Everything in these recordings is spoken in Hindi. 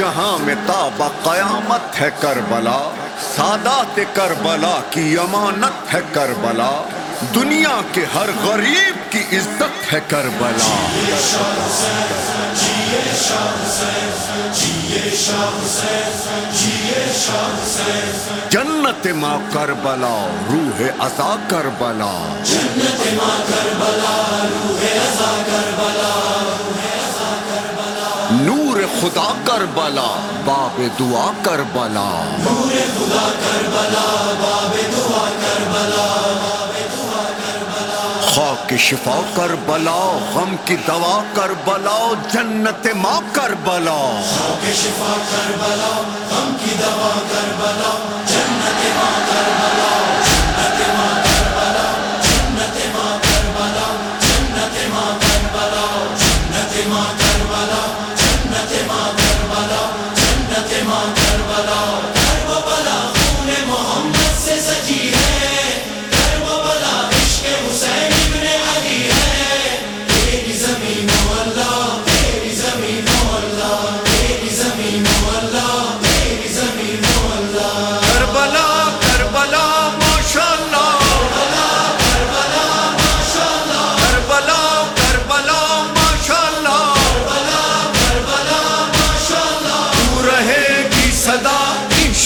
ताबा कयामत है करबला, सादात करबला की अमानत है करबला, दुनिया के हर गरीब की इज़्ज़त है करबला। जन्नत माँ करबला, रूह असा करबला। खुदा करबला बाप दुआ करबला। खाक शिफा कर बला गम की दवा कर बला जन्नत माँ करबला करबला।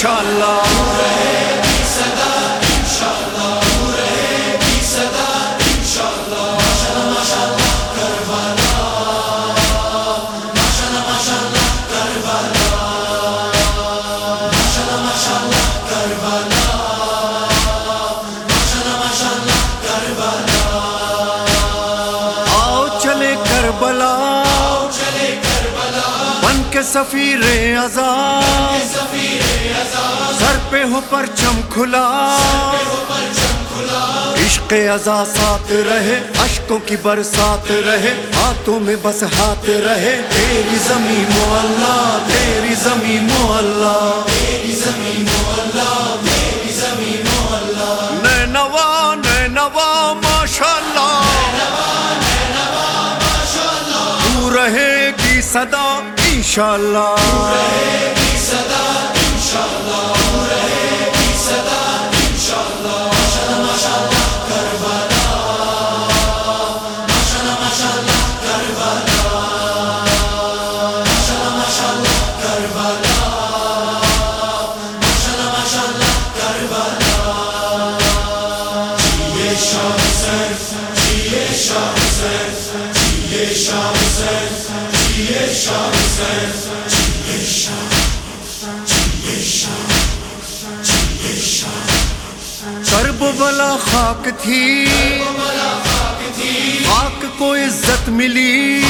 इंशाल्लाह। आओ चले करबला। बन के सफीरे आज़ाद। पे हो परचम खुला। इश्क अजा साथ रहे, अशकों की बरसात रहे, हाथों में बस हाथ रहे। तेरी जमी मोहल्ला तेरी जमी रहेगी सदा, इंशाल्लाह। करब बला खाक थी। खाक को इज़्ज़त मिली।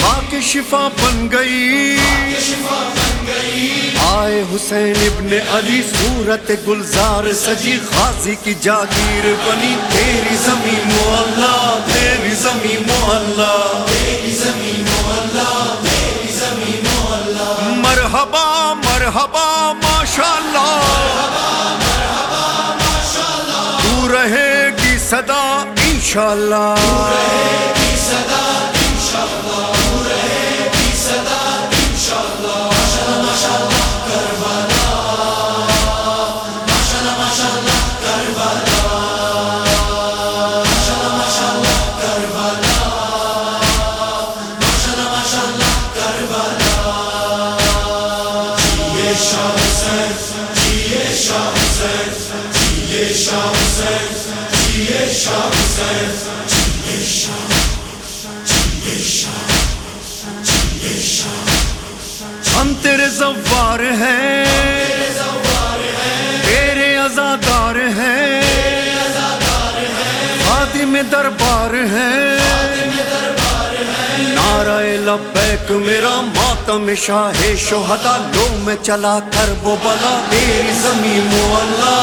खाक शिफा बन गई। आए हुसैन इब्ने अली सूरत गुलजार, सजी खाजी की जागीर बनी। तेरी जमी मोहल्ला तेरी जमी मोहल्ला तेरी जमी मोहल्ला तेरी जमी मोहल्ला मरहबा मरहबा, माशाल्लाह। तू रहेगी सदा, इंशाल्लाह। हम तेरे जवार हैं। तेरे अजादार है। हाथी में दरबार है। नाराय लब्बैक, मेरा मातम शाहे शोहदा लो में चला कर वो बला। तेरी जमी मोहल्ला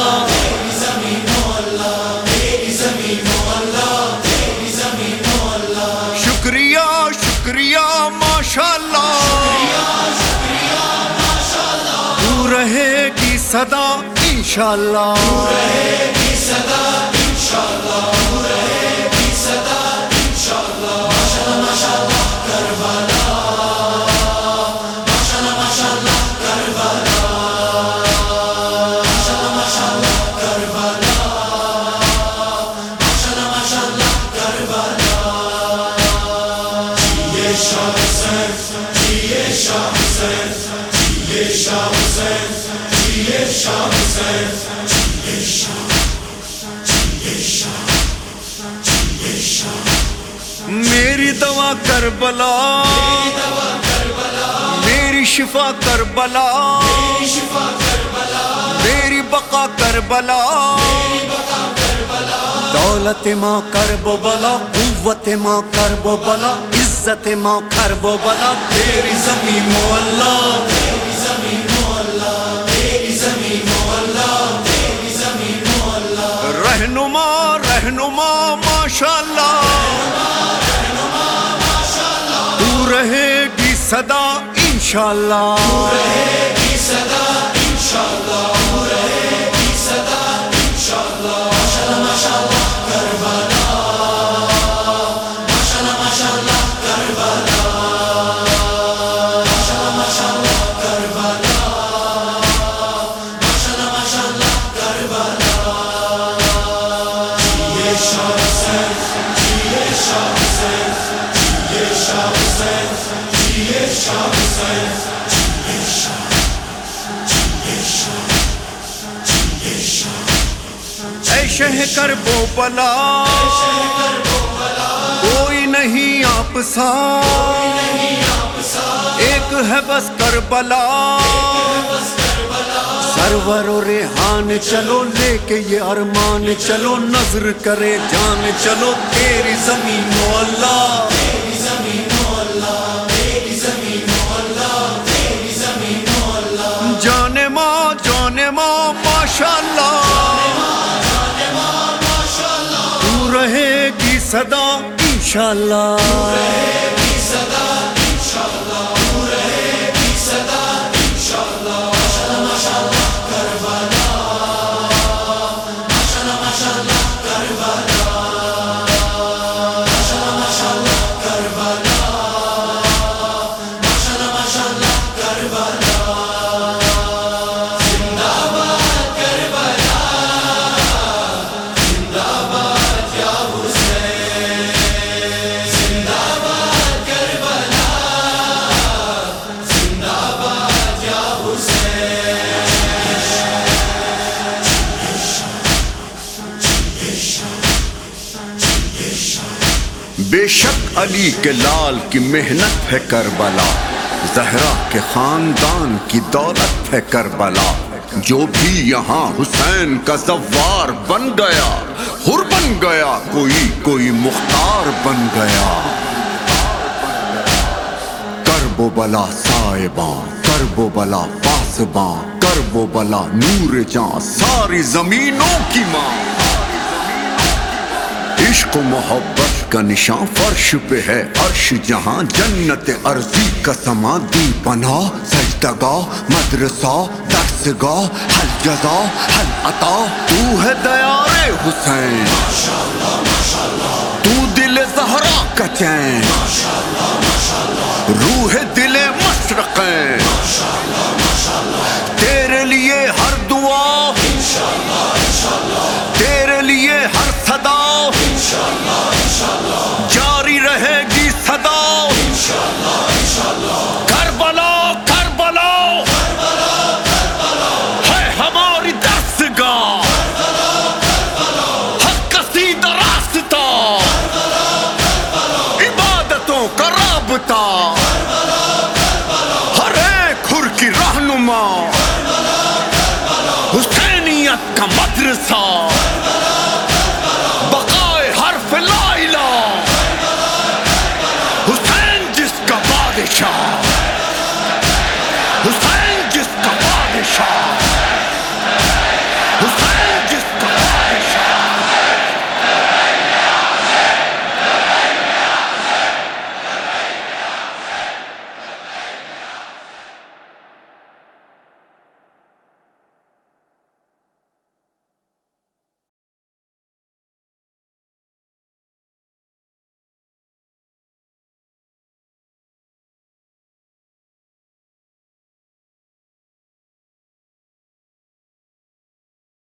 शुक्रिया शुक्रिया, माशाल्लाह। तू रहेगी सदा इंशाल्लाह। मेरी दवा कर बला मेरी शिफा कर बला मेरी बका कर बला दौलत माँ कर बो बला कुत माँ कर बो बला इज़्ज़त माँ कर बो बला तेरी जमी मोल्ला माशाल्लाह। तू रहेगी सदा इंशाल्लाह। ऐशह कर बो बला कोई नहीं आपसा। एक है बस कर बला सरवर रेहान, चलो लेके ये अरमान। चलो नज़र करे जान, चलो तेरी ज़मीन अल्लाह सदा इंशाल्लाह। बेशक अली के लाल की मेहनत है करबला, जहरा के खानदान की दौलत है करबला। जो भी यहाँ हुसैन का जवार बन गया, हुर बन गया, कोई कोई मुख्तार बन गया। करबो बला साहिबा, करबो बला पासबा करबो बला नूर जां, सारी जमीनों की माँ। इश्क मोहब्बत का निशान फर्श पे है। अर्श जहाँ जन्नत अर्जी का समाधि बना सजदगा मदरसा, दर्सगा, हल जजा, हल अता। तू है दयारे हुसैन। तू दिल जहरा का चैन। रूह दिले मशरक तेरे लिए हर दुआ राबता हर खुर की रहनुमा हुसैनियत का मदरसा।